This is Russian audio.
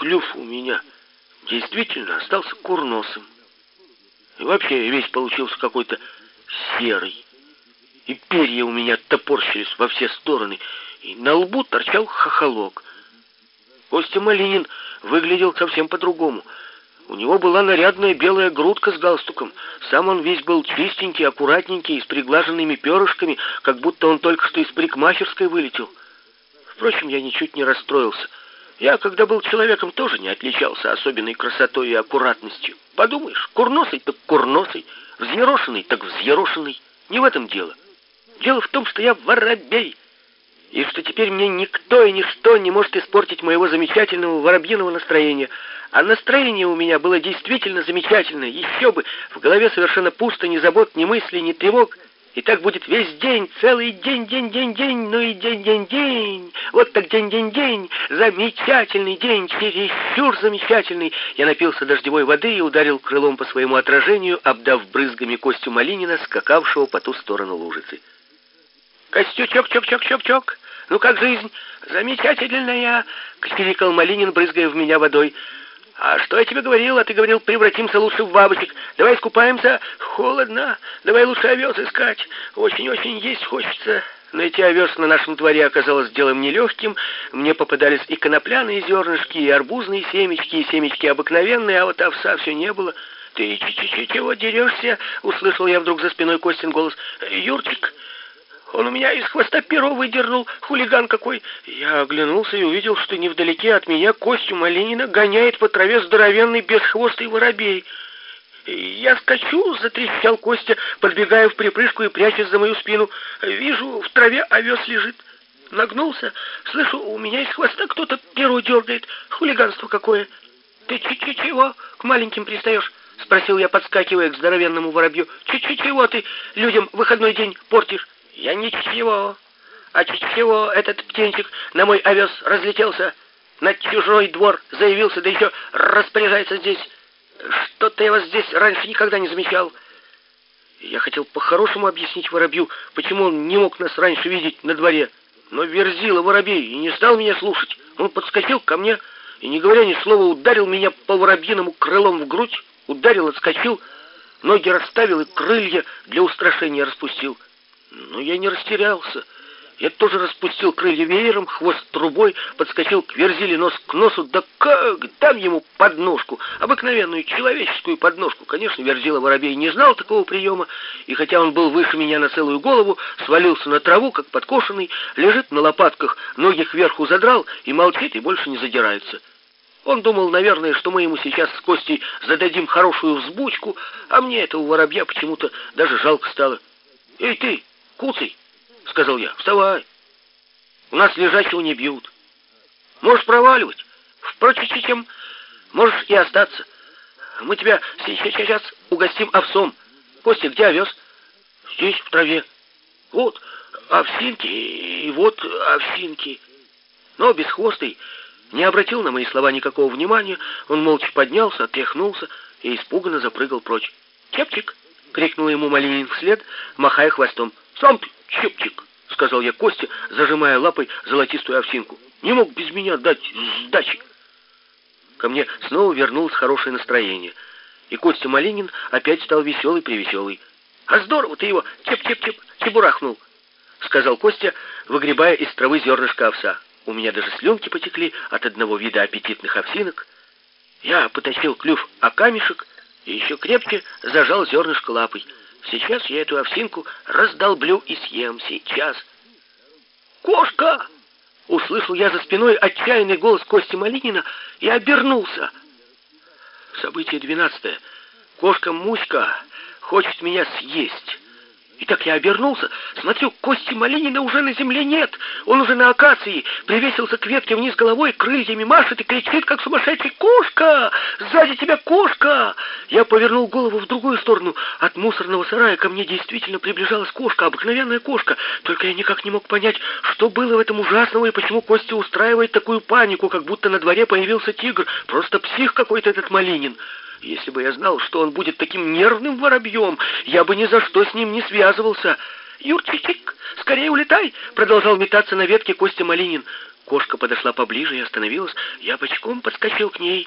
клюв у меня действительно остался курносым. И вообще весь получился какой-то серый. И перья у меня топорщились во все стороны, и на лбу торчал хохолок. Костя Малинин выглядел совсем по-другому. У него была нарядная белая грудка с галстуком. Сам он весь был чистенький, аккуратненький, с приглаженными перышками, как будто он только что из парикмахерской вылетел. Впрочем, я ничуть не расстроился. Я, когда был человеком, тоже не отличался особенной красотой и аккуратностью. Подумаешь, курносый так курносый, взъерошенный так взъерошенный. Не в этом дело. Дело в том, что я воробей, и что теперь мне никто и ничто не может испортить моего замечательного воробьиного настроения. А настроение у меня было действительно замечательное. Еще бы, в голове совершенно пусто, ни забот, ни мыслей, ни тревог. И так будет весь день, целый день, день, день, день, ну и день, день, день. Вот так день, день, день. Замечательный день, чересчур замечательный. Я напился дождевой воды и ударил крылом по своему отражению, обдав брызгами Костю Малинина, скакавшего по ту сторону лужицы. Костючок, чок, чок, чок, чок. Ну как жизнь? Замечательная, крикал Малинин, брызгая в меня водой. «А что я тебе говорил? А ты говорил, превратимся лучше в бабочек. Давай искупаемся. Холодно. Давай лучше овес искать. Очень-очень есть хочется». Но эти овес на нашем дворе оказалось делом нелегким. Мне попадались и конопляные зернышки, и арбузные семечки, и семечки обыкновенные, а вот овса все не было. «Ты ч -ч -ч чего дерешься?» — услышал я вдруг за спиной Костин голос. «Юрчик, он у меня из хвоста перо выдернул, хулиган какой. Я оглянулся и увидел, что невдалеке от меня Костю Малинина гоняет по траве здоровенный бесхвостый воробей. Я скачу, затрещал Костя, подбегая в припрыжку и прячась за мою спину. Вижу, в траве овес лежит. Нагнулся, слышу, у меня из хвоста кто-то перо дергает. Хулиганство какое. Ты ч чего к маленьким пристаешь? Спросил я, подскакивая к здоровенному воробью. Ч чего ты людям выходной день портишь? Я ничего. А чего этот птенчик на мой овес разлетелся? На чужой двор заявился, да еще распоряжается здесь. Что-то я вас здесь раньше никогда не замечал. Я хотел по-хорошему объяснить воробью, почему он не мог нас раньше видеть на дворе. Но верзила воробей и не стал меня слушать. Он подскочил ко мне и, не говоря ни слова, ударил меня по воробьиному крылом в грудь, ударил, отскочил, ноги расставил и крылья для устрашения распустил. Но я не растерялся. Я тоже распустил крылья веером, хвост трубой, подскочил к верзиле нос к носу, да как дам ему подножку, обыкновенную человеческую подножку. Конечно, верзила воробей не знал такого приема, и хотя он был выше меня на целую голову, свалился на траву, как подкошенный, лежит на лопатках, ноги кверху задрал и молчит, и больше не задирается. Он думал, наверное, что мы ему сейчас с Костей зададим хорошую взбучку, а мне этого воробья почему-то даже жалко стало. «Эй ты!» «Куцый!» — сказал я. «Вставай! У нас лежачего не бьют. Можешь проваливать. Впрочем, чем можешь и остаться. Мы тебя сейчас угостим овсом. Костя, где овес?» «Здесь, в траве. Вот овсинки и вот овсинки». Но бесхвостый не обратил на мои слова никакого внимания. Он молча поднялся, отряхнулся и испуганно запрыгал прочь. «Чепчик!» — крикнул ему Малинин вслед, махая хвостом. «Сам ты, чепчик!» — сказал я Косте, зажимая лапой золотистую овсинку. «Не мог без меня дать сдачи!» Ко мне снова вернулось хорошее настроение, и Костя Малинин опять стал веселый-привеселый. «А здорово ты его чеп-чеп-чеп чебурахнул!» — сказал Костя, выгребая из травы зернышко овса. У меня даже слюнки потекли от одного вида аппетитных овсинок. Я потащил клюв о камешек и еще крепче зажал зернышко лапой. Сейчас я эту овсинку раздолблю и съем. Сейчас. «Кошка!» Услышал я за спиной отчаянный голос Кости Малинина и обернулся. Событие двенадцатое. Кошка Муська хочет меня съесть. И так я обернулся, смотрю, Кости Малинина уже на земле нет. Он уже на акации, привесился к ветке вниз головой, крыльями машет и кричит, как сумасшедший. «Кошка! Сзади тебя кошка!» Я повернул голову в другую сторону. От мусорного сарая ко мне действительно приближалась кошка, обыкновенная кошка. Только я никак не мог понять, что было в этом ужасного и почему Костя устраивает такую панику, как будто на дворе появился тигр. Просто псих какой-то этот Малинин. Если бы я знал, что он будет таким нервным воробьем, я бы ни за что с ним не связывался. «Юрчичек, скорее улетай!» — продолжал метаться на ветке Костя Малинин. Кошка подошла поближе и остановилась. Я бочком подскочил к ней.